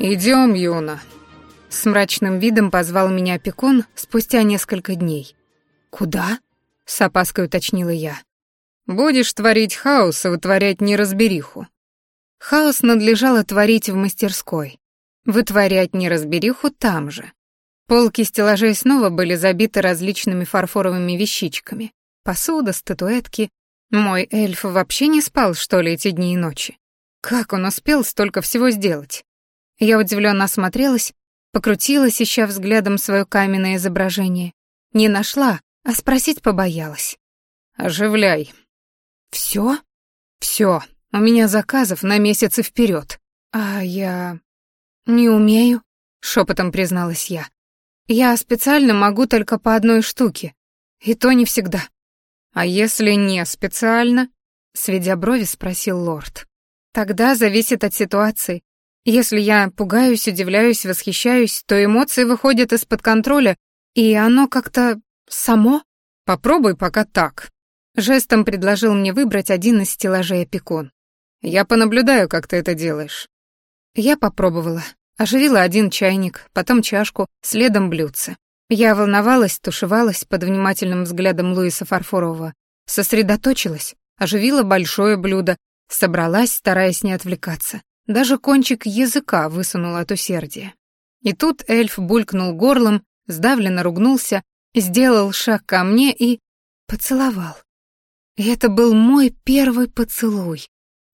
Идем, Юна. С мрачным видом позвал меня опекун спустя несколько дней. Куда? С опаской уточнила я. Будешь творить хаос и вытворять неразбериху. Хаос надлежало творить в мастерской. Вытворять неразбериху там же. Полки стеллажей снова были забиты различными фарфоровыми вещичками. Посуда, статуэтки. Мой эльф вообще не спал, что ли, эти дни и ночи. Как он успел столько всего сделать? Я удивленно осмотрелась, покрутилась, ища взглядом свое каменное изображение. Не нашла, а спросить побоялась. «Оживляй». «Всё?» «Всё. У меня заказов на месяцы вперед. А я... не умею», — шепотом призналась я. «Я специально могу только по одной штуке. И то не всегда». «А если не специально?» — сведя брови, спросил лорд. «Тогда зависит от ситуации. Если я пугаюсь, удивляюсь, восхищаюсь, то эмоции выходят из-под контроля, и оно как-то само. Попробуй пока так. Жестом предложил мне выбрать один из стеллажей опекун. Я понаблюдаю, как ты это делаешь. Я попробовала. Оживила один чайник, потом чашку, следом блюдце. Я волновалась, тушевалась под внимательным взглядом Луиса Фарфорового. Сосредоточилась, оживила большое блюдо, собралась, стараясь не отвлекаться. Даже кончик языка высунул от усердия. И тут эльф булькнул горлом, сдавленно ругнулся, сделал шаг ко мне и поцеловал. И это был мой первый поцелуй.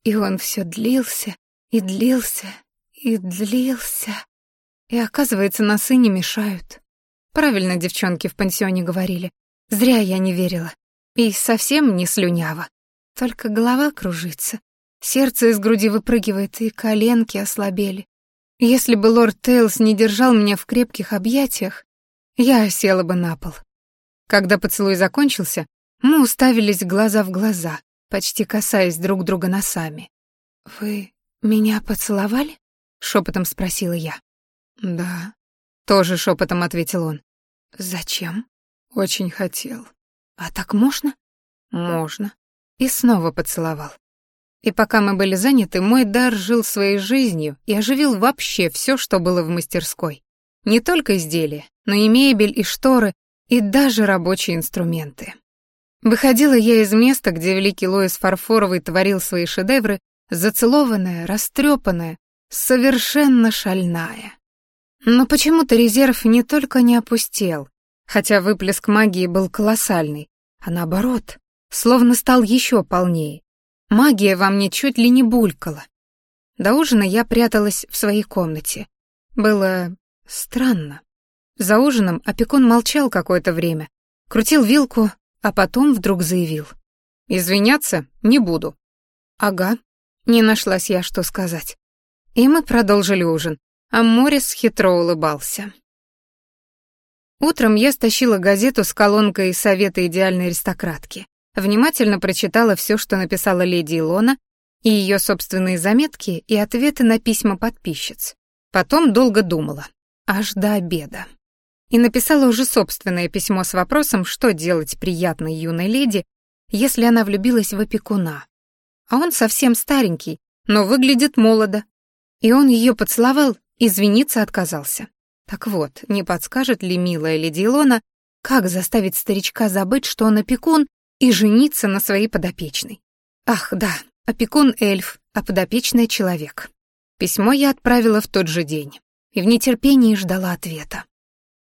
И он все длился, и длился, и длился. И оказывается, носы не мешают. Правильно девчонки в пансионе говорили. Зря я не верила. И совсем не слюнява. Только голова кружится, Сердце из груди выпрыгивает, и коленки ослабели. Если бы лорд Тейлс не держал меня в крепких объятиях, я села бы на пол. Когда поцелуй закончился, мы уставились глаза в глаза, почти касаясь друг друга носами. «Вы меня поцеловали?» — шепотом спросила я. «Да», — тоже шепотом ответил он. «Зачем?» «Очень хотел». «А так можно?» «Можно». И снова поцеловал. И пока мы были заняты, мой дар жил своей жизнью и оживил вообще все, что было в мастерской. Не только изделия, но и мебель, и шторы, и даже рабочие инструменты. Выходила я из места, где великий Лоис Фарфоровый творил свои шедевры, зацелованная, растрепанная, совершенно шальная. Но почему-то резерв не только не опустел, хотя выплеск магии был колоссальный, а наоборот, словно стал еще полнее, Магия во мне чуть ли не булькала. До ужина я пряталась в своей комнате. Было странно. За ужином опекун молчал какое-то время, крутил вилку, а потом вдруг заявил. «Извиняться не буду». «Ага», — не нашлась я, что сказать. И мы продолжили ужин, а Морис хитро улыбался. Утром я стащила газету с колонкой «Советы идеальной аристократки». Внимательно прочитала все, что написала леди Илона, и ее собственные заметки и ответы на письма подписчиц. Потом долго думала, аж до обеда. И написала уже собственное письмо с вопросом, что делать приятной юной леди, если она влюбилась в опекуна. А он совсем старенький, но выглядит молодо. И он ее поцеловал, извиниться отказался. Так вот, не подскажет ли милая леди Илона, как заставить старичка забыть, что он опекун, и жениться на своей подопечной. Ах, да, опекун эльф, а подопечный человек. Письмо я отправила в тот же день и в нетерпении ждала ответа.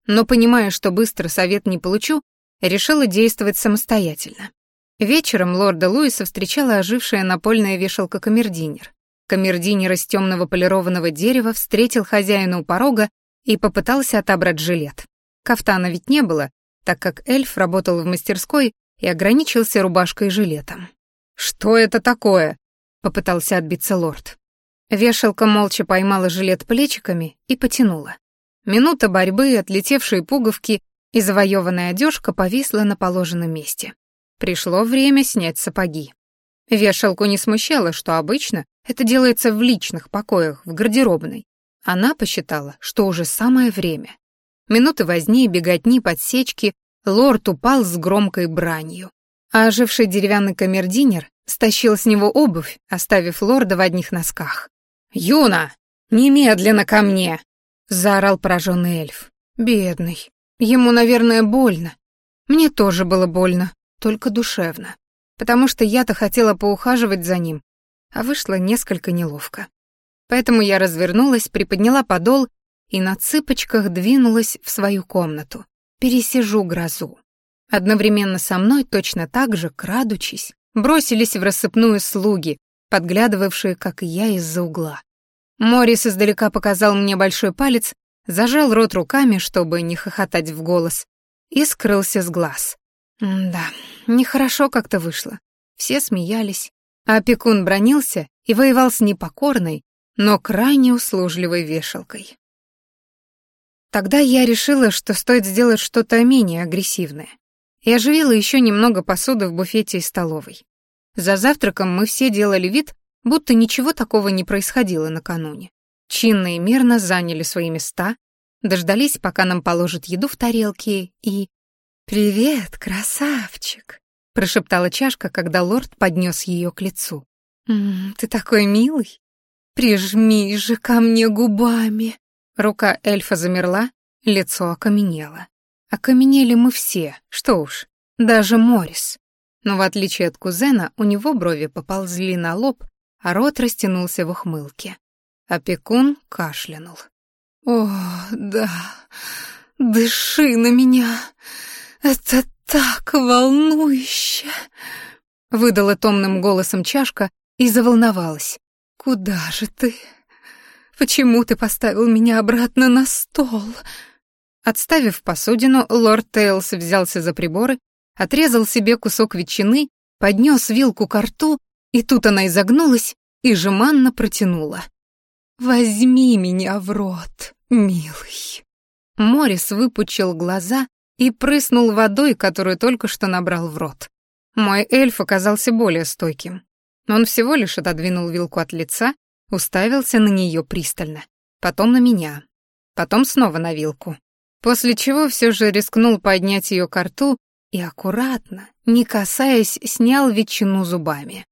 Но, понимая, что быстро совет не получу, решила действовать самостоятельно. Вечером лорда Луиса встречала ожившая напольная вешалка камердинер. Камердинер из темного полированного дерева встретил хозяина у порога и попытался отобрать жилет. Кафтана ведь не было, так как эльф работал в мастерской и ограничился рубашкой и жилетом. «Что это такое?» — попытался отбиться лорд. Вешалка молча поймала жилет плечиками и потянула. Минута борьбы, отлетевшие пуговки и завоеванная одежка повисла на положенном месте. Пришло время снять сапоги. Вешалку не смущало, что обычно это делается в личных покоях, в гардеробной. Она посчитала, что уже самое время. Минуты возни, беготни, подсечки, лорд упал с громкой бранью. А оживший деревянный камердинер стащил с него обувь, оставив лорда в одних носках. «Юна!» Немедленно ко мне!» — заорал пораженный эльф. «Бедный. Ему, наверное, больно. Мне тоже было больно, только душевно. Потому что я-то хотела поухаживать за ним, а вышло несколько неловко. Поэтому я развернулась, приподняла подол и на цыпочках двинулась в свою комнату. Пересижу грозу. Одновременно со мной, точно так же, крадучись, бросились в рассыпную слуги, подглядывавшие, как и я, из-за угла. Морис издалека показал мне большой палец, зажал рот руками, чтобы не хохотать в голос, и скрылся с глаз. М да, нехорошо как-то вышло. Все смеялись, а опекун бронился и воевал с непокорной, но крайне услужливой вешалкой. Тогда я решила, что стоит сделать что-то менее агрессивное. И оживила еще немного посуды в буфете и столовой. За завтраком мы все делали вид, будто ничего такого не происходило накануне. Чинно и мирно заняли свои места, дождались, пока нам положат еду в тарелки, и... «Привет, красавчик!» — прошептала чашка, когда лорд поднес ее к лицу. «М -м, «Ты такой милый! Прижми же ко мне губами!» Рука эльфа замерла, лицо окаменело. Окаменели мы все, что уж, даже Морис. Но в отличие от кузена, у него брови поползли на лоб, а рот растянулся в ухмылке. Опекун кашлянул. «О, да, дыши на меня, это так волнующе!» Выдала томным голосом чашка и заволновалась. «Куда же ты? Почему ты поставил меня обратно на стол?» Отставив посудину, лорд Тейлс взялся за приборы, отрезал себе кусок ветчины, поднес вилку к рту, и тут она изогнулась и жеманно протянула. «Возьми меня в рот, милый». Морис выпучил глаза и прыснул водой, которую только что набрал в рот. Мой эльф оказался более стойким. Он всего лишь отодвинул вилку от лица, уставился на нее пристально, потом на меня, потом снова на вилку. После чего все же рискнул поднять ее к рту и аккуратно, не касаясь, снял ветчину зубами.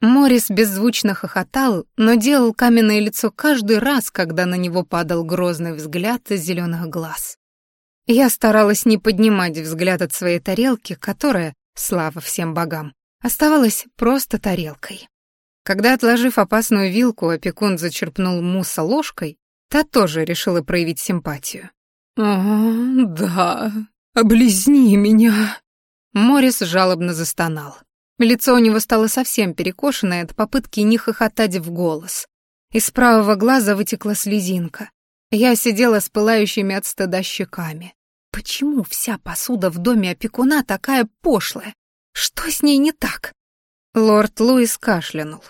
Морис беззвучно хохотал, но делал каменное лицо каждый раз, когда на него падал грозный взгляд из зеленых глаз. Я старалась не поднимать взгляд от своей тарелки, которая, слава всем богам, оставалась просто тарелкой. Когда, отложив опасную вилку, опекун зачерпнул мусса ложкой, та тоже решила проявить симпатию. «О, да, облизни меня!» Морис жалобно застонал. Лицо у него стало совсем перекошенное от попытки не хохотать в голос. Из правого глаза вытекла слезинка. Я сидела с пылающими от стыда щеками. Почему вся посуда в доме опекуна такая пошлая? Что с ней не так? Лорд Луис кашлянул.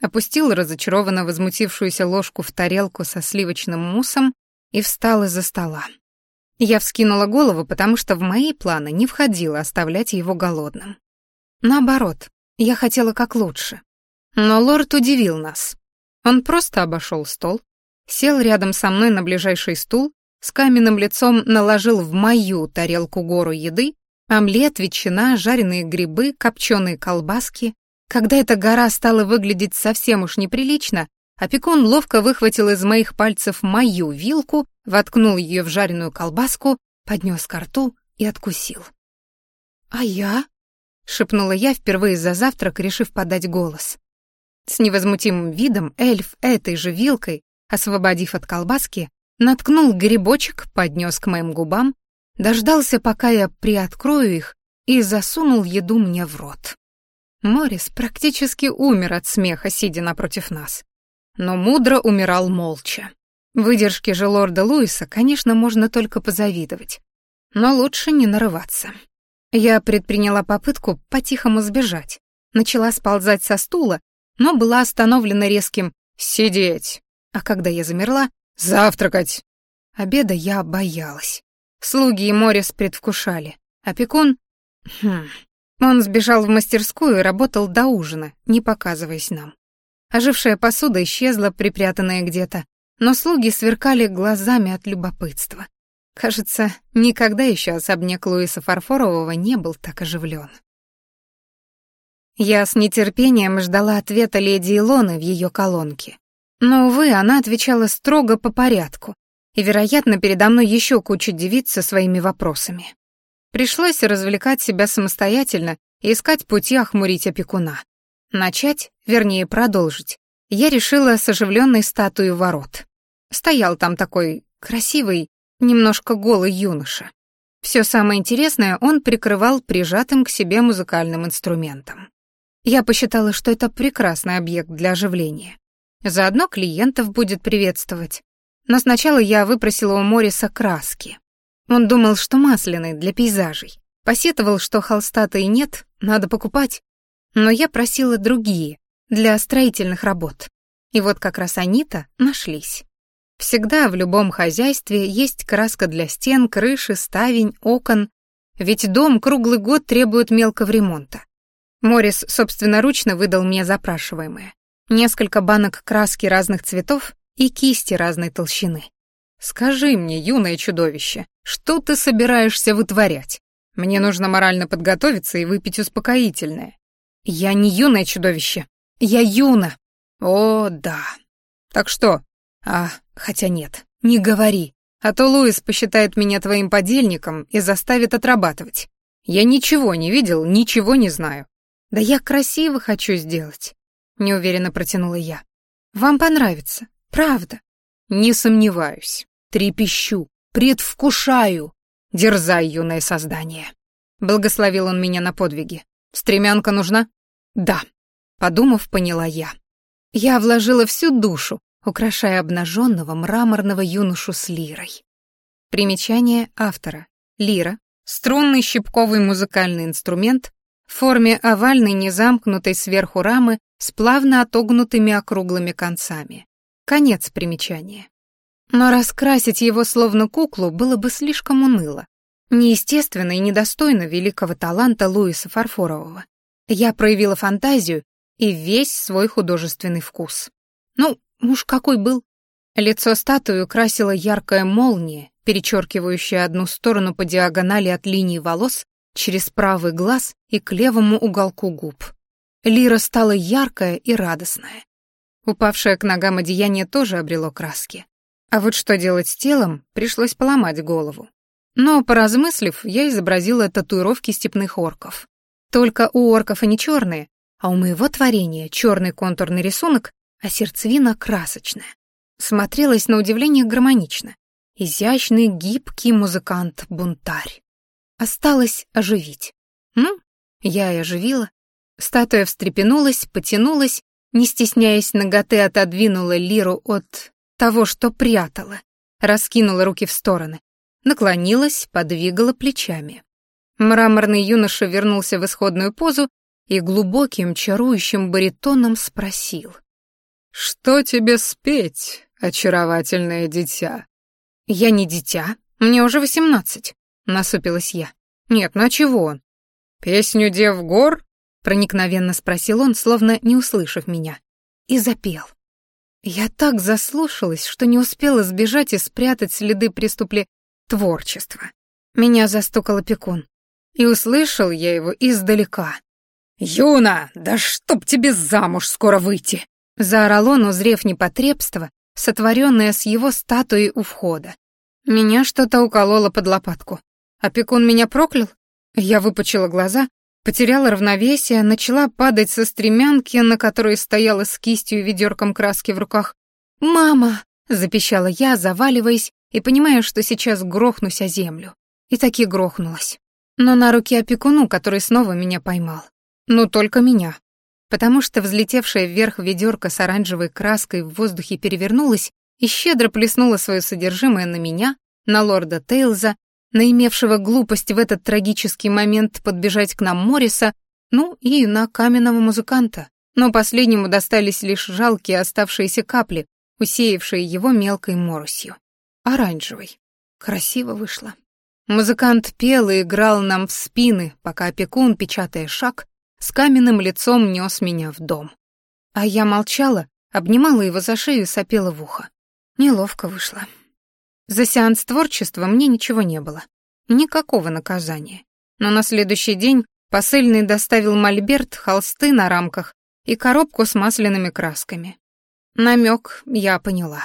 Опустил разочарованно возмутившуюся ложку в тарелку со сливочным муссом и встал из-за стола. Я вскинула голову, потому что в мои планы не входило оставлять его голодным. Наоборот, я хотела как лучше. Но лорд удивил нас. Он просто обошел стол, сел рядом со мной на ближайший стул, с каменным лицом наложил в мою тарелку гору еды, омлет, ветчина, жареные грибы, копченые колбаски. Когда эта гора стала выглядеть совсем уж неприлично, опекун ловко выхватил из моих пальцев мою вилку, воткнул ее в жареную колбаску, поднес ко рту и откусил. «А я?» — шепнула я впервые за завтрак, решив подать голос. С невозмутимым видом эльф этой же вилкой, освободив от колбаски, наткнул грибочек, поднес к моим губам, дождался, пока я приоткрою их, и засунул еду мне в рот. Морис практически умер от смеха, сидя напротив нас. Но мудро умирал молча. Выдержке же лорда Луиса, конечно, можно только позавидовать. Но лучше не нарываться. Я предприняла попытку по-тихому сбежать. Начала сползать со стула, но была остановлена резким «сидеть». А когда я замерла «завтракать». Обеда я боялась. Слуги и Морис предвкушали. Опекун... Хм... Он сбежал в мастерскую и работал до ужина, не показываясь нам. Ожившая посуда исчезла, припрятанная где-то, но слуги сверкали глазами от любопытства. Кажется, никогда еще особняк Луиса Фарфорового не был так оживлен. Я с нетерпением ждала ответа леди Илоны в ее колонке. Но, увы, она отвечала строго по порядку, и, вероятно, передо мной еще куча девиц со своими вопросами. Пришлось развлекать себя самостоятельно и искать пути охмурить опекуна. Начать, вернее, продолжить, я решила с оживленной статуей ворот. Стоял там такой красивый, немножко голый юноша. Все самое интересное он прикрывал прижатым к себе музыкальным инструментом. Я посчитала, что это прекрасный объект для оживления. Заодно клиентов будет приветствовать. Но сначала я выпросила у Мориса краски. Он думал, что масляные для пейзажей. Посетовал, что холста-то и нет, надо покупать. Но я просила другие, для строительных работ. И вот как раз они-то нашлись. Всегда в любом хозяйстве есть краска для стен, крыши, ставень, окон, ведь дом круглый год требует мелкого ремонта. Морис собственноручно выдал мне запрашиваемое. Несколько банок краски разных цветов и кисти разной толщины. «Скажи мне, юное чудовище, что ты собираешься вытворять? Мне нужно морально подготовиться и выпить успокоительное». «Я не юное чудовище. Я юна». «О, да. Так что, а, хотя нет, не говори, а то Луис посчитает меня твоим подельником и заставит отрабатывать. Я ничего не видел, ничего не знаю. Да я красиво хочу сделать, неуверенно протянула я. Вам понравится, правда? Не сомневаюсь. Трепещу, предвкушаю. Дерзай, юное создание. Благословил он меня на подвиги. Стремянка нужна? Да. Подумав, поняла я. Я вложила всю душу, украшая обнаженного мраморного юношу с лирой. Примечание автора. Лира — струнный щипковый музыкальный инструмент в форме овальной незамкнутой сверху рамы с плавно отогнутыми округлыми концами. Конец примечания. Но раскрасить его словно куклу было бы слишком уныло. Неестественно и недостойно великого таланта Луиса Фарфорового. Я проявила фантазию и весь свой художественный вкус. Ну, Муж какой был? Лицо статуи украсила яркая молния, перечеркивающая одну сторону по диагонали от линии волос через правый глаз и к левому уголку губ. Лира стала яркая и радостная. Упавшее к ногам одеяние тоже обрело краски. А вот что делать с телом, пришлось поломать голову. Но, поразмыслив, я изобразила татуировки степных орков. Только у орков они черные, а у моего творения черный контурный рисунок а сердцевина красочная. Смотрелась на удивление гармонично. Изящный, гибкий музыкант-бунтарь. Осталось оживить. Ну, я и оживила. Статуя встрепенулась, потянулась, не стесняясь ноготы, отодвинула лиру от того, что прятала, раскинула руки в стороны, наклонилась, подвигала плечами. Мраморный юноша вернулся в исходную позу и глубоким, чарующим баритоном спросил. «Что тебе спеть, очаровательное дитя?» «Я не дитя, мне уже восемнадцать», — насупилась я. «Нет, ну а чего он?» «Песню Дев Гор?» — проникновенно спросил он, словно не услышав меня. И запел. Я так заслушалась, что не успела сбежать и спрятать следы преступле творчества. Меня застукал опекун. И услышал я его издалека. «Юна, да чтоб тебе замуж скоро выйти!» Заорал он, узрев непотребство, сотворенное с его статуей у входа. Меня что-то укололо под лопатку. Опекун меня проклял? Я выпучила глаза, потеряла равновесие, начала падать со стремянки, на которой стояла с кистью и ведерком краски в руках. «Мама!» — запищала я, заваливаясь и понимая, что сейчас грохнусь о землю. И таки грохнулась. Но на руки опекуну, который снова меня поймал. Ну, только меня потому что взлетевшая вверх ведерко с оранжевой краской в воздухе перевернулась и щедро плеснула свое содержимое на меня, на лорда Тейлза, на имевшего глупость в этот трагический момент подбежать к нам Морриса, ну и на каменного музыканта. Но последнему достались лишь жалкие оставшиеся капли, усеявшие его мелкой моросью. Оранжевый. Красиво вышло. Музыкант пел и играл нам в спины, пока опекун, печатая шаг, с каменным лицом нес меня в дом. А я молчала, обнимала его за шею и сопела в ухо. Неловко вышло. За сеанс творчества мне ничего не было. Никакого наказания. Но на следующий день посыльный доставил мольберт, холсты на рамках и коробку с масляными красками. Намек я поняла.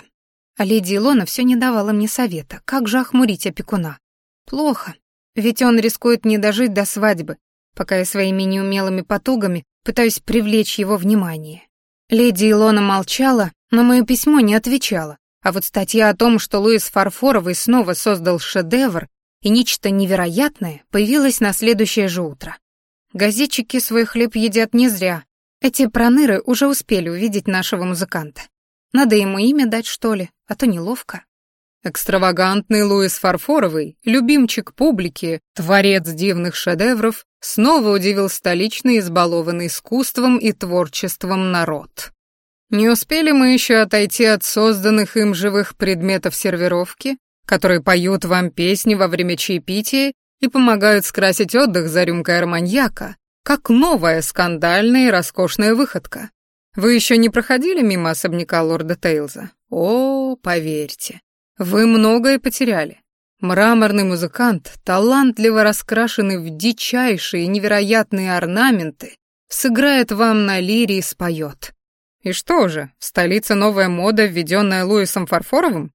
А леди Илона все не давала мне совета, как же охмурить опекуна. Плохо, ведь он рискует не дожить до свадьбы, пока я своими неумелыми потугами пытаюсь привлечь его внимание. Леди Илона молчала, но мое письмо не отвечала, а вот статья о том, что Луис Фарфоровый снова создал шедевр и нечто невероятное, появилась на следующее же утро. Газетчики свой хлеб едят не зря. Эти проныры уже успели увидеть нашего музыканта. Надо ему имя дать, что ли, а то неловко. Экстравагантный Луис Фарфоровый, любимчик публики, творец дивных шедевров, снова удивил столичный избалованный искусством и творчеством народ. Не успели мы еще отойти от созданных им живых предметов сервировки, которые поют вам песни во время чаепития и помогают скрасить отдых за рюмкой арманьяка, как новая скандальная и роскошная выходка. Вы еще не проходили мимо особняка лорда Тейлза? О, поверьте, вы многое потеряли. Мраморный музыкант, талантливо раскрашенный в дичайшие невероятные орнаменты, сыграет вам на лире и споет. И что же, столица новая мода, введенная Луисом Фарфоровым?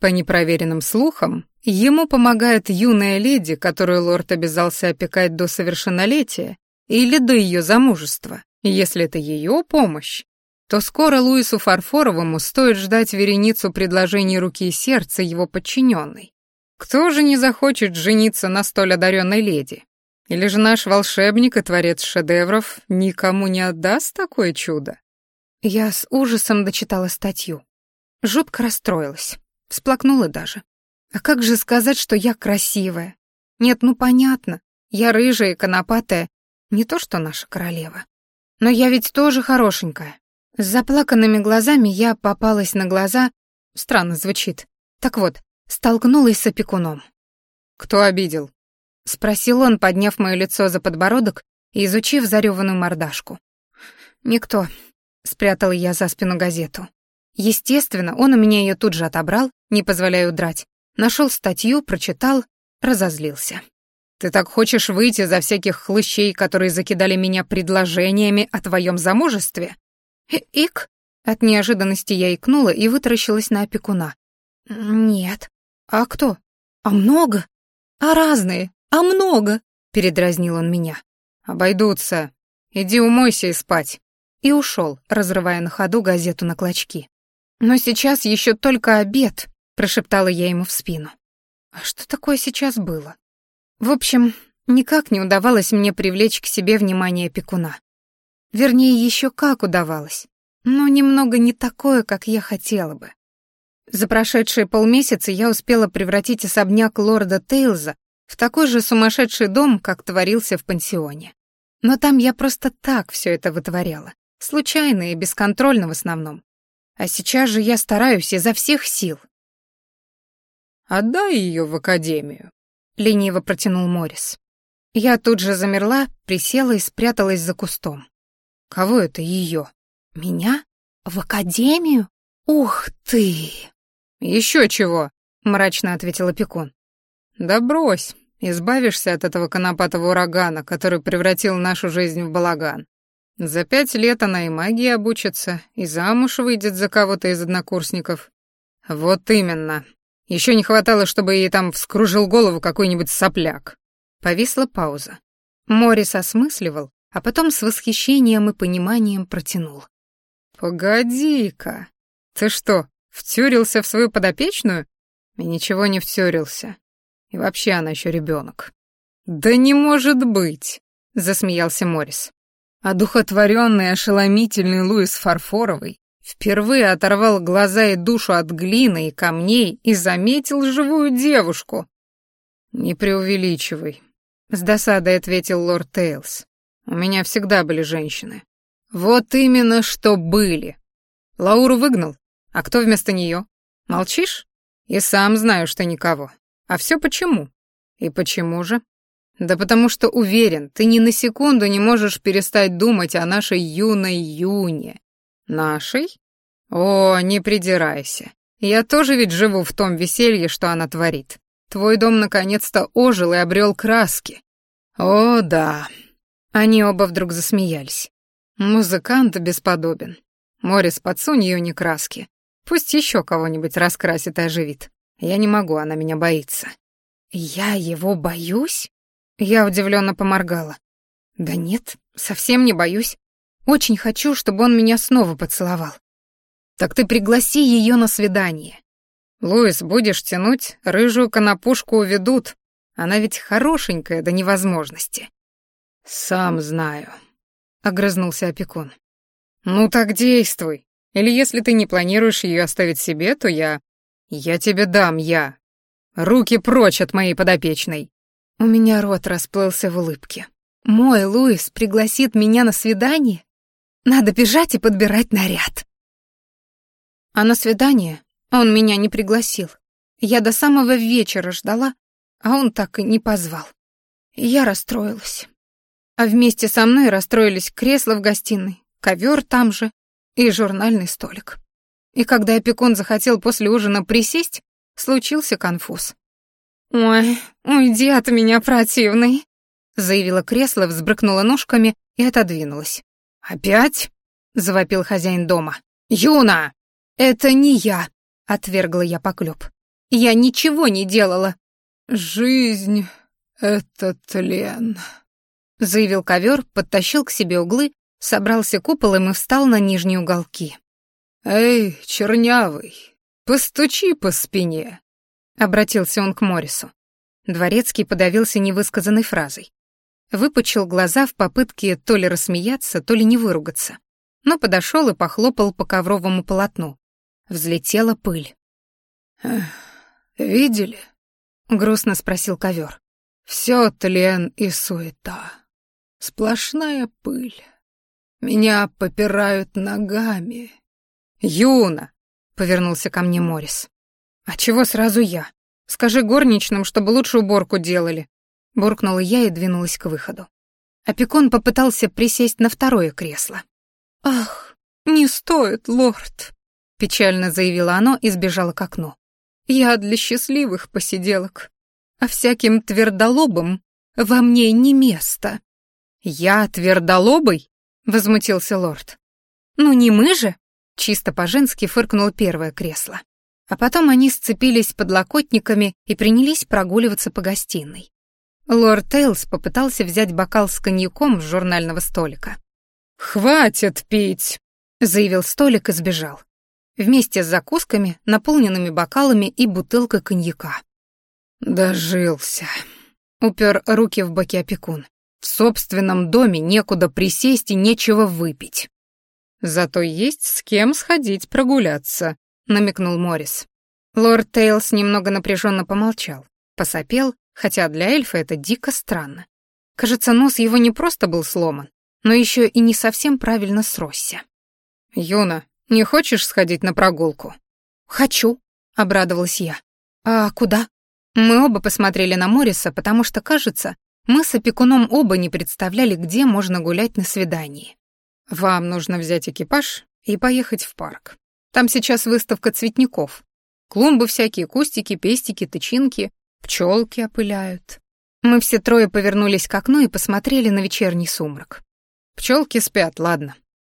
По непроверенным слухам, ему помогает юная леди, которую лорд обязался опекать до совершеннолетия или до ее замужества. если это ее помощь, то скоро Луису Фарфоровому стоит ждать вереницу предложений руки и сердца его подчиненной. Кто же не захочет жениться на столь одаренной леди? Или же наш волшебник и творец шедевров никому не отдаст такое чудо? Я с ужасом дочитала статью. Жутко расстроилась. Всплакнула даже. А как же сказать, что я красивая? Нет, ну понятно. Я рыжая и конопатая. Не то, что наша королева. Но я ведь тоже хорошенькая. С заплаканными глазами я попалась на глаза... Странно звучит. Так вот, столкнулась с опекуном. «Кто обидел?» — спросил он, подняв мое лицо за подбородок и изучив зареванную мордашку. «Никто. Спрятала я за спину газету. Естественно, он у меня ее тут же отобрал, не позволяя удрать. Нашел статью, прочитал, разозлился. «Ты так хочешь выйти за всяких хлыщей, которые закидали меня предложениями о твоем замужестве?» «Ик?» От неожиданности я икнула и вытаращилась на опекуна. «Нет. А кто? А много? А разные? А много?» Передразнил он меня. «Обойдутся. Иди умойся и спать» и ушел, разрывая на ходу газету на клочки. «Но сейчас еще только обед», — прошептала я ему в спину. «А что такое сейчас было?» В общем, никак не удавалось мне привлечь к себе внимание опекуна. Вернее, еще как удавалось, но немного не такое, как я хотела бы. За прошедшие полмесяца я успела превратить особняк лорда Тейлза в такой же сумасшедший дом, как творился в пансионе. Но там я просто так все это вытворяла. Случайно и бесконтрольно в основном. А сейчас же я стараюсь изо всех сил. «Отдай ее в академию», — лениво протянул Морис. Я тут же замерла, присела и спряталась за кустом. «Кого это ее? Меня? В академию? Ух ты!» «Еще чего?» — мрачно ответил опекун. «Да брось, избавишься от этого конопатого урагана, который превратил нашу жизнь в балаган. За пять лет она и магии обучится, и замуж выйдет за кого-то из однокурсников. Вот именно. Еще не хватало, чтобы ей там вскружил голову какой-нибудь сопляк. Повисла пауза. Морис осмысливал, а потом с восхищением и пониманием протянул. «Погоди-ка, ты что, втюрился в свою подопечную?» И ничего не втюрился. И вообще она еще ребенок. «Да не может быть!» — засмеялся Морис. Одухотворенный, ошеломительный Луис Фарфоровый впервые оторвал глаза и душу от глины и камней и заметил живую девушку. «Не преувеличивай», — с досадой ответил лорд Тейлс. «У меня всегда были женщины». «Вот именно что были. Лауру выгнал. А кто вместо нее? Молчишь? И сам знаю, что никого. А все почему? И почему же? Да потому что уверен, ты ни на секунду не можешь перестать думать о нашей юной Юне. Нашей? О, не придирайся. Я тоже ведь живу в том веселье, что она творит. Твой дом наконец-то ожил и обрел краски. О, да. Они оба вдруг засмеялись. Музыкант бесподобен. Морис, подсунь ее не краски. Пусть еще кого-нибудь раскрасит и оживит. Я не могу, она меня боится». «Я его боюсь?» Я удивленно поморгала. «Да нет, совсем не боюсь. Очень хочу, чтобы он меня снова поцеловал». «Так ты пригласи ее на свидание». «Луис, будешь тянуть, рыжую конопушку уведут. Она ведь хорошенькая до невозможности». «Сам знаю», — огрызнулся опекун. «Ну так действуй. Или если ты не планируешь ее оставить себе, то я... Я тебе дам, я. Руки прочь от моей подопечной!» У меня рот расплылся в улыбке. «Мой Луис пригласит меня на свидание? Надо бежать и подбирать наряд!» А на свидание он меня не пригласил. Я до самого вечера ждала, а он так и не позвал. Я расстроилась. А вместе со мной расстроились кресло в гостиной, ковер там же и журнальный столик. И когда опекун захотел после ужина присесть, случился конфуз. «Ой, уйди от меня, противный», — заявила кресло, взбрыкнула ножками и отодвинулась. «Опять?» — завопил хозяин дома. «Юна!» «Это не я», — отвергла я поклёб. «Я ничего не делала». «Жизнь — это тлен», — заявил ковер, подтащил к себе углы, собрался куполом и встал на нижние уголки. «Эй, чернявый, постучи по спине», — обратился он к Морису. Дворецкий подавился невысказанной фразой. Выпучил глаза в попытке то ли рассмеяться, то ли не выругаться. Но подошел и похлопал по ковровому полотну. Взлетела пыль. «Видели?» — грустно спросил ковер. «Все тлен и суета. Сплошная пыль. Меня попирают ногами. «Юна!» — повернулся ко мне Морис. «А чего сразу я? Скажи горничным, чтобы лучше уборку делали». Буркнула я и двинулась к выходу. Опекун попытался присесть на второе кресло. «Ах, не стоит, лорд!» — печально заявила оно и сбежала к окну. «Я для счастливых посиделок, а всяким твердолобым во мне не место». «Я твердолобый?» — возмутился лорд. «Ну не мы же!» Чисто по-женски фыркнуло первое кресло. А потом они сцепились подлокотниками и принялись прогуливаться по гостиной. Лорд Тейлс попытался взять бокал с коньяком с журнального столика. «Хватит пить!» — заявил столик и сбежал. Вместе с закусками, наполненными бокалами и бутылкой коньяка. «Дожился!» — упер руки в боки опекун. «В собственном доме некуда присесть и нечего выпить». Зато есть с кем сходить прогуляться, намекнул Морис. Лорд Тейлс немного напряженно помолчал, посопел, хотя для эльфа это дико странно. Кажется, нос его не просто был сломан, но еще и не совсем правильно сросся. «Юна, не хочешь сходить на прогулку?» «Хочу», — обрадовалась я. «А куда?» Мы оба посмотрели на Мориса, потому что, кажется, мы с опекуном оба не представляли, где можно гулять на свидании. Вам нужно взять экипаж и поехать в парк. Там сейчас выставка цветников. Клумбы всякие, кустики, пестики, тычинки, пчелки опыляют. Мы все трое повернулись к окну и посмотрели на вечерний сумрак. Пчелки спят, ладно.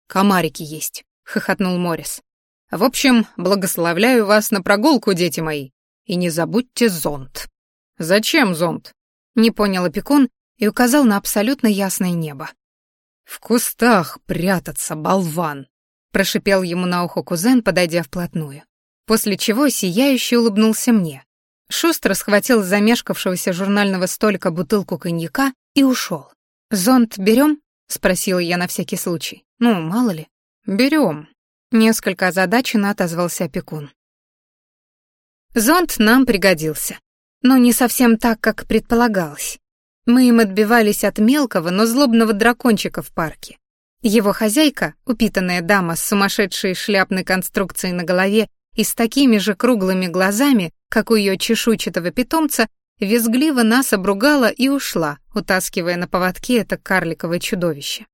Комарики есть, хохотнул Морис. В общем, благословляю вас на прогулку, дети мои. И не забудьте зонт. Зачем зонт? Не понял опекун и указал на абсолютно ясное небо. «В кустах прятаться, болван!» — прошипел ему на ухо кузен, подойдя вплотную. После чего сияющий улыбнулся мне. Шустро схватил с замешкавшегося журнального столика бутылку коньяка и ушел. «Зонт берем?» — спросила я на всякий случай. «Ну, мало ли». «Берем», — несколько озадаченно отозвался опекун. Зонт нам пригодился, но не совсем так, как предполагалось. Мы им отбивались от мелкого, но злобного дракончика в парке. Его хозяйка, упитанная дама с сумасшедшей шляпной конструкцией на голове и с такими же круглыми глазами, как у ее чешуйчатого питомца, визгливо нас обругала и ушла, утаскивая на поводке это карликовое чудовище.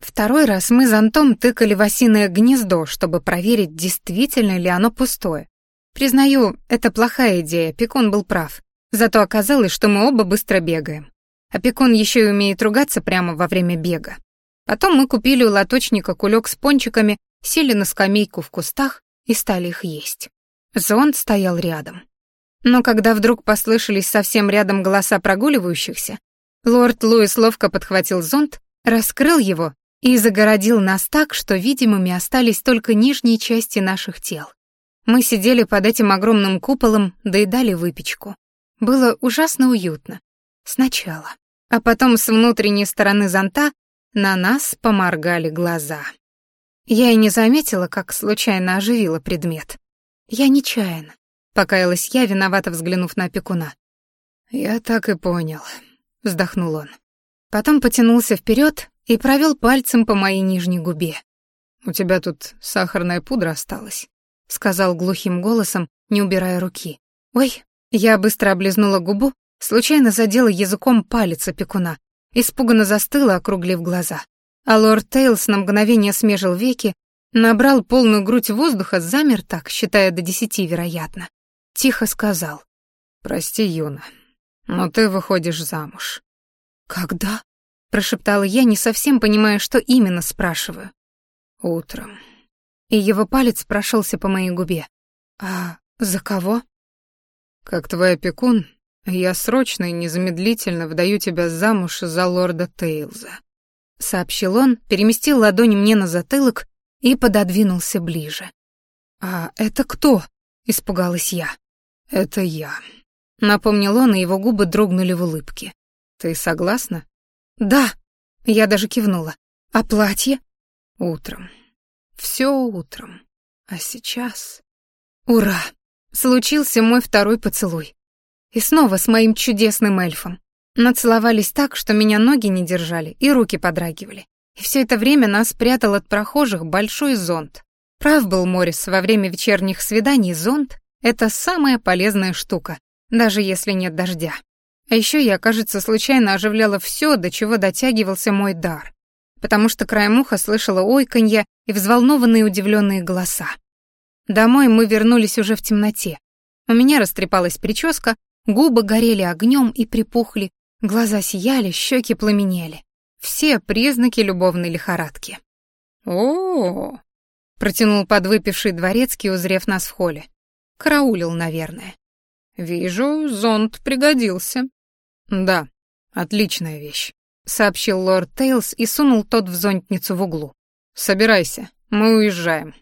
Второй раз мы зонтом тыкали в осиное гнездо, чтобы проверить, действительно ли оно пустое. Признаю, это плохая идея, Пекун был прав. Зато оказалось, что мы оба быстро бегаем. Опекун еще и умеет ругаться прямо во время бега. Потом мы купили у лоточника кулек с пончиками сели на скамейку в кустах и стали их есть. Зонт стоял рядом. Но когда вдруг послышались совсем рядом голоса прогуливающихся, лорд Луис ловко подхватил зонт, раскрыл его и загородил нас так, что видимыми остались только нижние части наших тел. Мы сидели под этим огромным куполом, доедали выпечку. Было ужасно уютно. Сначала. А потом с внутренней стороны зонта на нас поморгали глаза. Я и не заметила, как случайно оживила предмет. Я нечаянно. Покаялась я, виновато взглянув на опекуна. «Я так и понял», — вздохнул он. Потом потянулся вперед и провел пальцем по моей нижней губе. «У тебя тут сахарная пудра осталась», — сказал глухим голосом, не убирая руки. «Ой!» Я быстро облизнула губу, случайно задела языком палец опекуна, испуганно застыла, округлив глаза. А лорд Тейлс на мгновение смежил веки, набрал полную грудь воздуха, замер так, считая до десяти, вероятно. Тихо сказал. «Прости, Юна, но ты выходишь замуж». «Когда?» прошептала я, не совсем понимая, что именно спрашиваю. Утром. И его палец прошелся по моей губе. А за кого? Как твой опекун, я срочно и незамедлительно вдаю тебя замуж за лорда Тейлза, сообщил он, переместил ладонь мне на затылок и пододвинулся ближе. А это кто? испугалась я. Это я. Напомнил он, и его губы дрогнули в улыбке. Ты согласна? «Да», — я даже кивнула. «А платье?» «Утром. Все утром. А сейчас...» «Ура! Случился мой второй поцелуй. И снова с моим чудесным эльфом. Нацеловались так, что меня ноги не держали и руки подрагивали. И все это время нас прятал от прохожих большой зонт. Прав был Морис, во время вечерних свиданий зонт — это самая полезная штука, даже если нет дождя. А еще я, кажется, случайно оживляла все, до чего дотягивался мой дар, потому что краем уха слышала ойканье и взволнованные удивленные голоса. Домой мы вернулись уже в темноте. У меня растрепалась прическа, губы горели огнем и припухли, глаза сияли, щеки пламенели. Все признаки любовной лихорадки. о, протянул подвыпивший дворецкий, узрев нас в холле. Караулил, наверное. «Вижу, зонт пригодился». «Да, отличная вещь», — сообщил лорд Тейлс и сунул тот в зонтницу в углу. «Собирайся, мы уезжаем.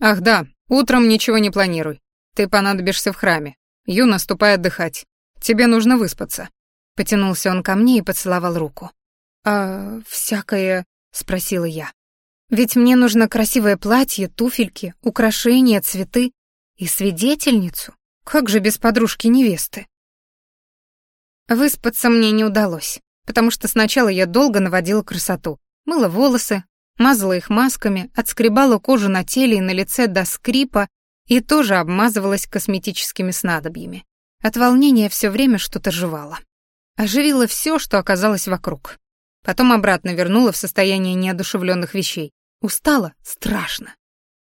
Ах да, утром ничего не планируй. Ты понадобишься в храме. Юна, ступай отдыхать. Тебе нужно выспаться». Потянулся он ко мне и поцеловал руку. «А всякое...» — спросила я. «Ведь мне нужно красивое платье, туфельки, украшения, цветы и свидетельницу. Как же без подружки невесты?» Выспаться мне не удалось, потому что сначала я долго наводила красоту. Мыла волосы, мазала их масками, отскребала кожу на теле и на лице до скрипа и тоже обмазывалась косметическими снадобьями. От волнения все время что-то жевала. Оживила все, что оказалось вокруг. Потом обратно вернула в состояние неодушевленных вещей. Устала? Страшно.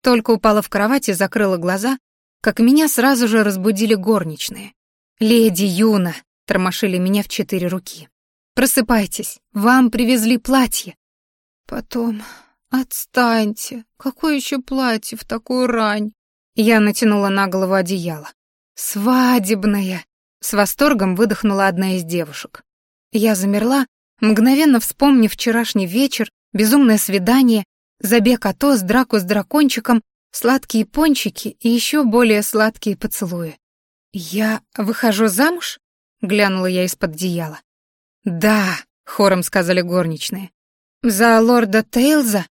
Только упала в кровать и закрыла глаза, как меня сразу же разбудили горничные. «Леди Юна!» Тормошили меня в четыре руки. «Просыпайтесь, вам привезли платье». Потом... «Отстаньте! Какое еще платье в такую рань?» Я натянула на голову одеяло. «Свадебное!» — с восторгом выдохнула одна из девушек. Я замерла, мгновенно вспомнив вчерашний вечер, безумное свидание, забег Атос, драку с дракончиком, сладкие пончики и еще более сладкие поцелуи. «Я выхожу замуж?» глянула я из-под одеяла. «Да», — хором сказали горничные. «За лорда Тейлза?»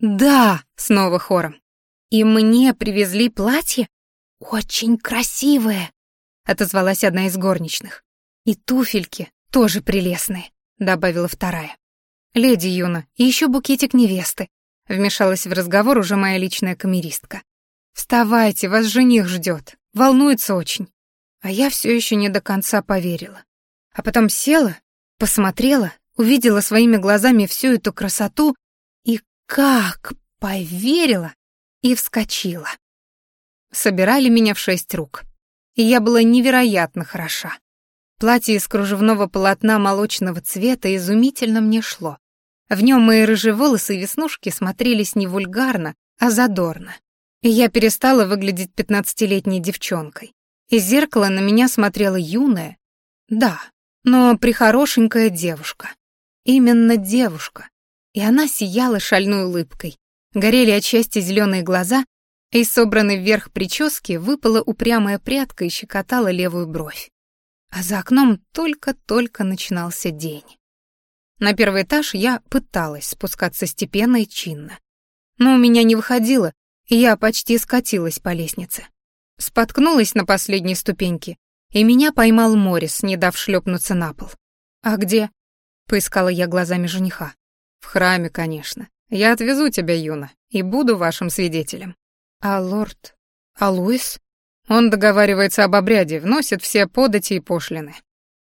«Да», — снова хором. «И мне привезли платье?» «Очень красивое», — отозвалась одна из горничных. «И туфельки тоже прелестные», — добавила вторая. «Леди Юна, и еще букетик невесты», — вмешалась в разговор уже моя личная камеристка. «Вставайте, вас жених ждет, волнуется очень». А я все еще не до конца поверила. А потом села, посмотрела, увидела своими глазами всю эту красоту и как поверила и вскочила. Собирали меня в шесть рук, и я была невероятно хороша. Платье из кружевного полотна молочного цвета изумительно мне шло. В нем мои рыжие волосы и веснушки смотрелись не вульгарно, а задорно. И я перестала выглядеть пятнадцатилетней девчонкой. Из зеркала на меня смотрела юная, да, но прихорошенькая девушка. Именно девушка. И она сияла шальной улыбкой. Горели от счастья зеленые глаза, из собранной вверх прически выпала упрямая прядка и щекотала левую бровь. А за окном только-только начинался день. На первый этаж я пыталась спускаться степенно и чинно. Но у меня не выходило, и я почти скатилась по лестнице. Споткнулась на последней ступеньке, и меня поймал Морис, не дав шлепнуться на пол. «А где?» — поискала я глазами жениха. «В храме, конечно. Я отвезу тебя, Юна, и буду вашим свидетелем». «А лорд? А Луис?» Он договаривается об обряде, вносит все подати и пошлины.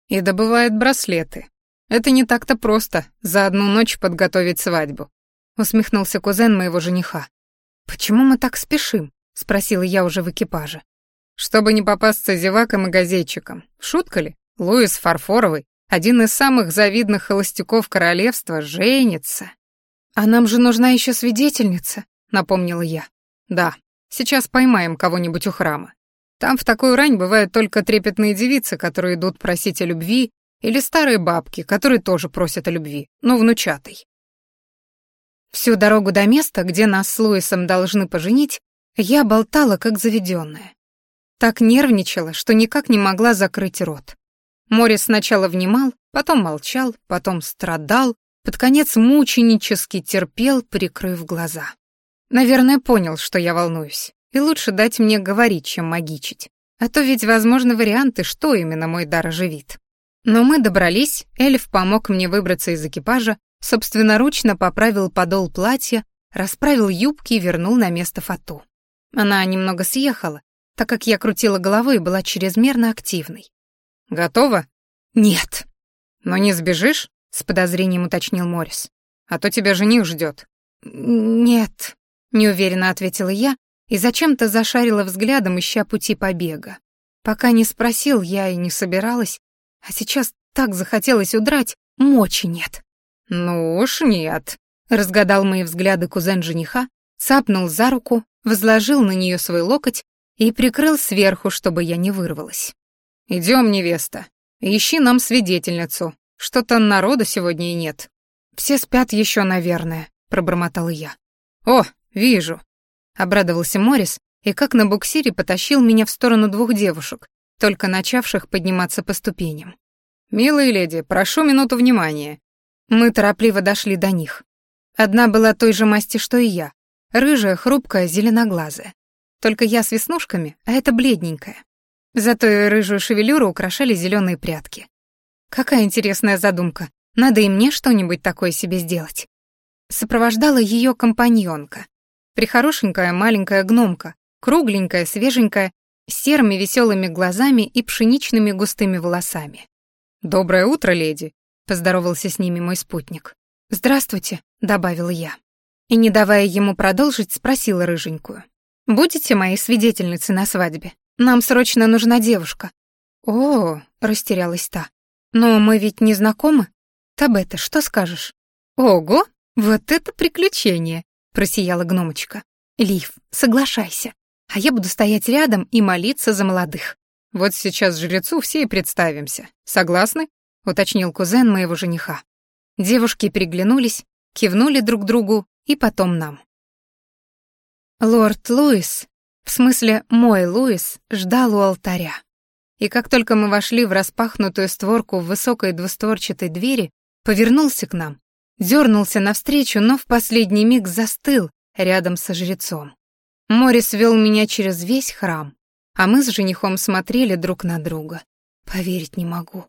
И добывает браслеты. Это не так-то просто, за одну ночь подготовить свадьбу. Усмехнулся кузен моего жениха. «Почему мы так спешим?» — спросила я уже в экипаже. «Чтобы не попасться зевакам и газетчикам. Шутка ли? Луис Фарфоровый, один из самых завидных холостяков королевства, женится». «А нам же нужна еще свидетельница», — напомнила я. «Да, сейчас поймаем кого-нибудь у храма. Там в такую рань бывают только трепетные девицы, которые идут просить о любви, или старые бабки, которые тоже просят о любви, но внучатой. Всю дорогу до места, где нас с Луисом должны поженить, я болтала как заведенная. Так нервничала, что никак не могла закрыть рот. Морис сначала внимал, потом молчал, потом страдал, под конец мученически терпел, прикрыв глаза. Наверное, понял, что я волнуюсь, и лучше дать мне говорить, чем магичить. А то ведь возможны варианты, что именно мой дар оживит. Но мы добрались, эльф помог мне выбраться из экипажа, собственноручно поправил подол платья, расправил юбки и вернул на место фату. Она немного съехала, так как я крутила головой и была чрезмерно активной. «Готова?» «Нет». «Но не сбежишь?» — с подозрением уточнил Морис. «А то тебя жених ждет». «Нет», — неуверенно ответила я и зачем-то зашарила взглядом, ища пути побега. Пока не спросил, я и не собиралась, а сейчас так захотелось удрать, мочи нет. «Ну уж нет», — разгадал мои взгляды кузен жениха, цапнул за руку, возложил на нее свой локоть и прикрыл сверху, чтобы я не вырвалась. «Идем, невеста, ищи нам свидетельницу. Что-то народа сегодня и нет». «Все спят еще, наверное», — пробормотала я. «О, вижу», — обрадовался Морис и как на буксире потащил меня в сторону двух девушек, только начавших подниматься по ступеням. «Милые леди, прошу минуту внимания». Мы торопливо дошли до них. Одна была той же масти, что и я, рыжая, хрупкая, зеленоглазая. Только я с веснушками, а это бледненькая. Зато и рыжую шевелюру украшали зеленые прядки. Какая интересная задумка. Надо и мне что-нибудь такое себе сделать. Сопровождала ее компаньонка. Прихорошенькая маленькая гномка, кругленькая, свеженькая, с серыми веселыми глазами и пшеничными густыми волосами. «Доброе утро, леди», — поздоровался с ними мой спутник. «Здравствуйте», — добавила я. И, не давая ему продолжить, спросила рыженькую. «Будете моей свидетельницей на свадьбе? Нам срочно нужна девушка». «О», — растерялась та. «Но мы ведь не знакомы? Табета, что скажешь?» «Ого, вот это приключение!» — просияла гномочка. «Лив, соглашайся а я буду стоять рядом и молиться за молодых. Вот сейчас жрецу все и представимся. Согласны? уточнил кузен моего жениха. Девушки переглянулись, кивнули друг другу и потом нам. Лорд Луис, в смысле мой Луис, ждал у алтаря. И как только мы вошли в распахнутую створку в высокой двустворчатой двери, повернулся к нам, дернулся навстречу, но в последний миг застыл рядом со жрецом. Морис вел меня через весь храм, а мы с женихом смотрели друг на друга. Поверить не могу.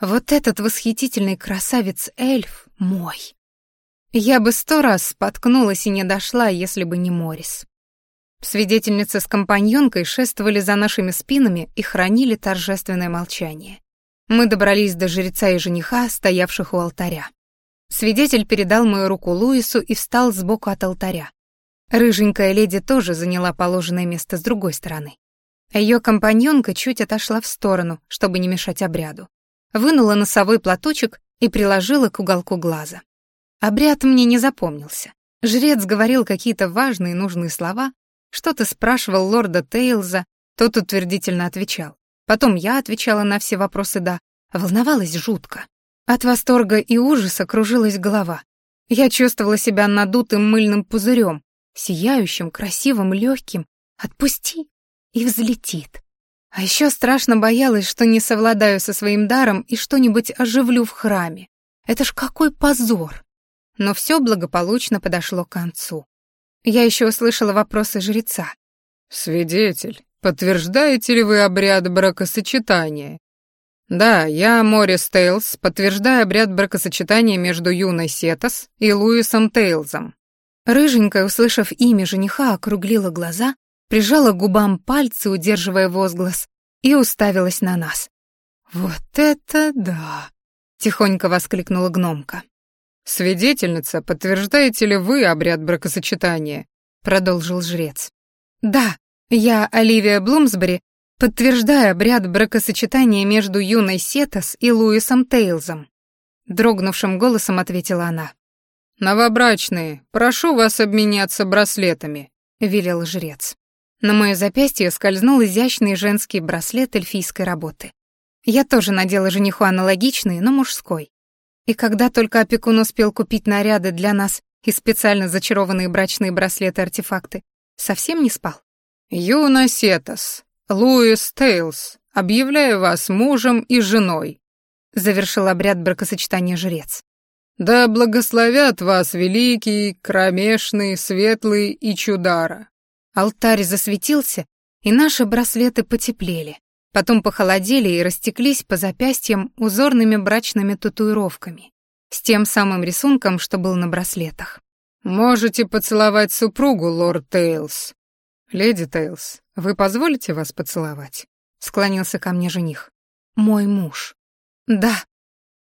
Вот этот восхитительный красавец-эльф мой. Я бы сто раз споткнулась и не дошла, если бы не Морис. Свидетельницы с компаньонкой шествовали за нашими спинами и хранили торжественное молчание. Мы добрались до жреца и жениха, стоявших у алтаря. Свидетель передал мою руку Луису и встал сбоку от алтаря. Рыженькая леди тоже заняла положенное место с другой стороны. Ее компаньонка чуть отошла в сторону, чтобы не мешать обряду. Вынула носовой платочек и приложила к уголку глаза. Обряд мне не запомнился. Жрец говорил какие-то важные нужные слова, что-то спрашивал лорда Тейлза, тот утвердительно отвечал. Потом я отвечала на все вопросы «да», волновалась жутко. От восторга и ужаса кружилась голова. Я чувствовала себя надутым мыльным пузырем, сияющим, красивым, легким. Отпусти, и взлетит. А еще страшно боялась, что не совладаю со своим даром и что-нибудь оживлю в храме. Это ж какой позор! Но все благополучно подошло к концу. Я еще услышала вопросы жреца. «Свидетель, подтверждаете ли вы обряд бракосочетания?» «Да, я, Морис Тейлз, подтверждаю обряд бракосочетания между юной Сетос и Луисом Тейлзом». Рыженькая, услышав имя жениха, округлила глаза, прижала к губам пальцы, удерживая возглас, и уставилась на нас. «Вот это да!» — тихонько воскликнула гномка. «Свидетельница, подтверждаете ли вы обряд бракосочетания?» — продолжил жрец. «Да, я, Оливия Блумсбери, подтверждаю обряд бракосочетания между юной Сетос и Луисом Тейлзом», — дрогнувшим голосом ответила она. «Новобрачные, прошу вас обменяться браслетами», — велел жрец. На мое запястье скользнул изящный женский браслет эльфийской работы. Я тоже надела жениху аналогичный, но мужской. И когда только опекун успел купить наряды для нас и специально зачарованные брачные браслеты-артефакты, совсем не спал. «Юна Сетас, Луис Тейлс, объявляю вас мужем и женой», завершил обряд бракосочетания жрец. «Да благословят вас великий, кромешный, светлый и чудара». Алтарь засветился, и наши браслеты потеплели. Потом похолодели и растеклись по запястьям узорными брачными татуировками, с тем самым рисунком, что был на браслетах. «Можете поцеловать супругу, лорд Тейлс». «Леди Тейлс, вы позволите вас поцеловать?» — склонился ко мне жених. «Мой муж». «Да».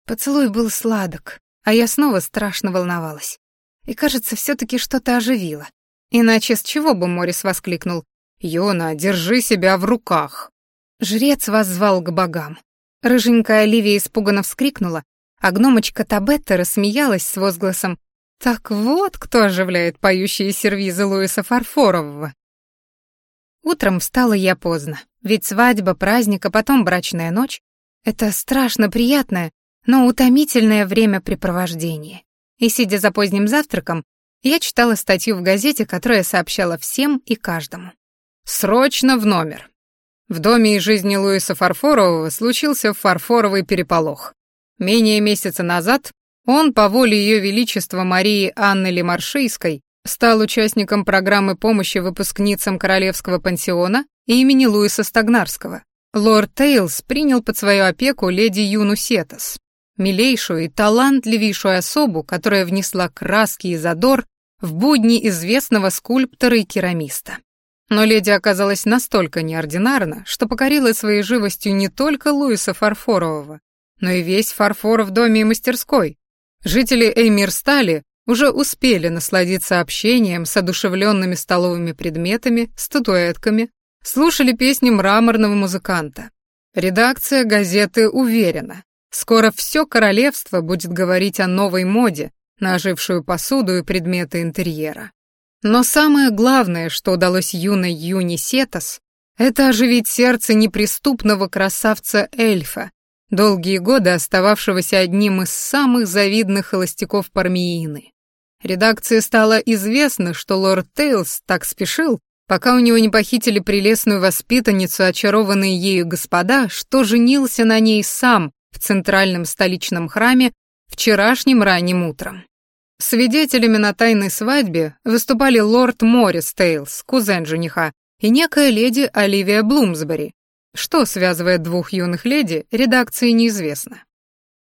Поцелуй был сладок, а я снова страшно волновалась. И, кажется, все таки что-то оживило. Иначе с чего бы Морис воскликнул «Юна, держи себя в руках!» Жрец воззвал к богам. Рыженькая Оливия испуганно вскрикнула, а гномочка Табетта рассмеялась с возгласом «Так вот кто оживляет поющие сервизы Луиса Фарфорового». Утром встала я поздно, ведь свадьба, праздник, а потом брачная ночь — это страшно приятное, но утомительное времяпрепровождение. И, сидя за поздним завтраком, я читала статью в газете, которая сообщала всем и каждому. «Срочно в номер! В доме и жизни Луиса Фарфорового случился фарфоровый переполох. Менее месяца назад он, по воле Ее Величества Марии Анны Лемаршийской, стал участником программы помощи выпускницам Королевского пансиона имени Луиса Стагнарского. Лорд Тейлс принял под свою опеку леди Юну Сетас, милейшую и талантливейшую особу, которая внесла краски и задор в будни известного скульптора и керамиста. Но леди оказалась настолько неординарна, что покорила своей живостью не только Луиса Фарфорового, но и весь фарфор в доме и мастерской. Жители Эймирстали уже успели насладиться общением с одушевленными столовыми предметами, статуэтками, слушали песни мраморного музыканта. Редакция газеты уверена, скоро все королевство будет говорить о новой моде на ожившую посуду и предметы интерьера. Но самое главное, что удалось юной Юни Сетас, это оживить сердце неприступного красавца-эльфа, долгие годы остававшегося одним из самых завидных холостяков Пармиины. Редакции стало известно, что лорд Тейлс так спешил, пока у него не похитили прелестную воспитанницу, очарованные ею господа, что женился на ней сам в центральном столичном храме вчерашним ранним утром. Свидетелями на тайной свадьбе выступали лорд Моррис Тейлс, кузен жениха, и некая леди Оливия Блумсбери. Что связывает двух юных леди, редакции неизвестно.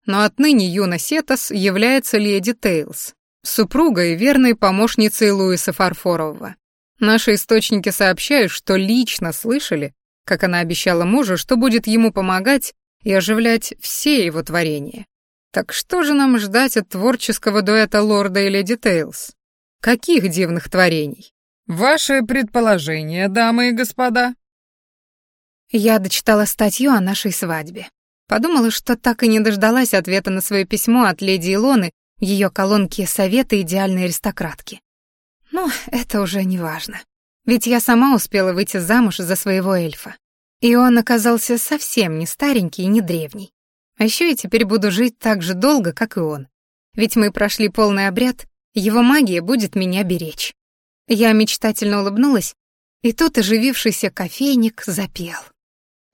Но отныне Юна Сетас является леди Тейлс, супругой и верной помощницей Луиса Фарфорового. Наши источники сообщают, что лично слышали, как она обещала мужу, что будет ему помогать и оживлять все его творения. Так что же нам ждать от творческого дуэта лорда и леди Тейлс? Каких дивных творений? Ваши предположения, дамы и господа? Я дочитала статью о нашей свадьбе. Подумала, что так и не дождалась ответа на свое письмо от леди Илоны ее колонке «Советы идеальной аристократки». Ну, это уже не важно. Ведь я сама успела выйти замуж за своего эльфа. И он оказался совсем не старенький и не древний. А еще я теперь буду жить так же долго, как и он. Ведь мы прошли полный обряд, его магия будет меня беречь. Я мечтательно улыбнулась, и тут оживившийся кофейник запел.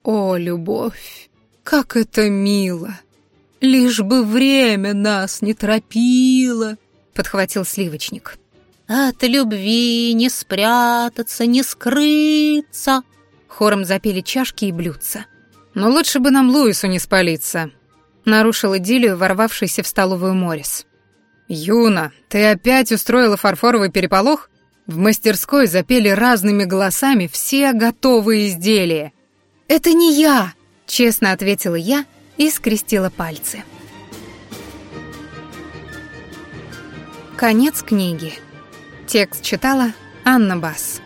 «О, любовь, как это мило! Лишь бы время нас не торопило!» — подхватил сливочник. «От любви не спрятаться, не скрыться!» Хором запели чашки и блюдца. «Но лучше бы нам Луису не спалиться», — нарушил идиллию ворвавшийся в столовую Морис. «Юна, ты опять устроила фарфоровый переполох?» В мастерской запели разными голосами все готовые изделия. «Это не я!» — честно ответила я и скрестила пальцы. Конец книги. Текст читала Анна Бас.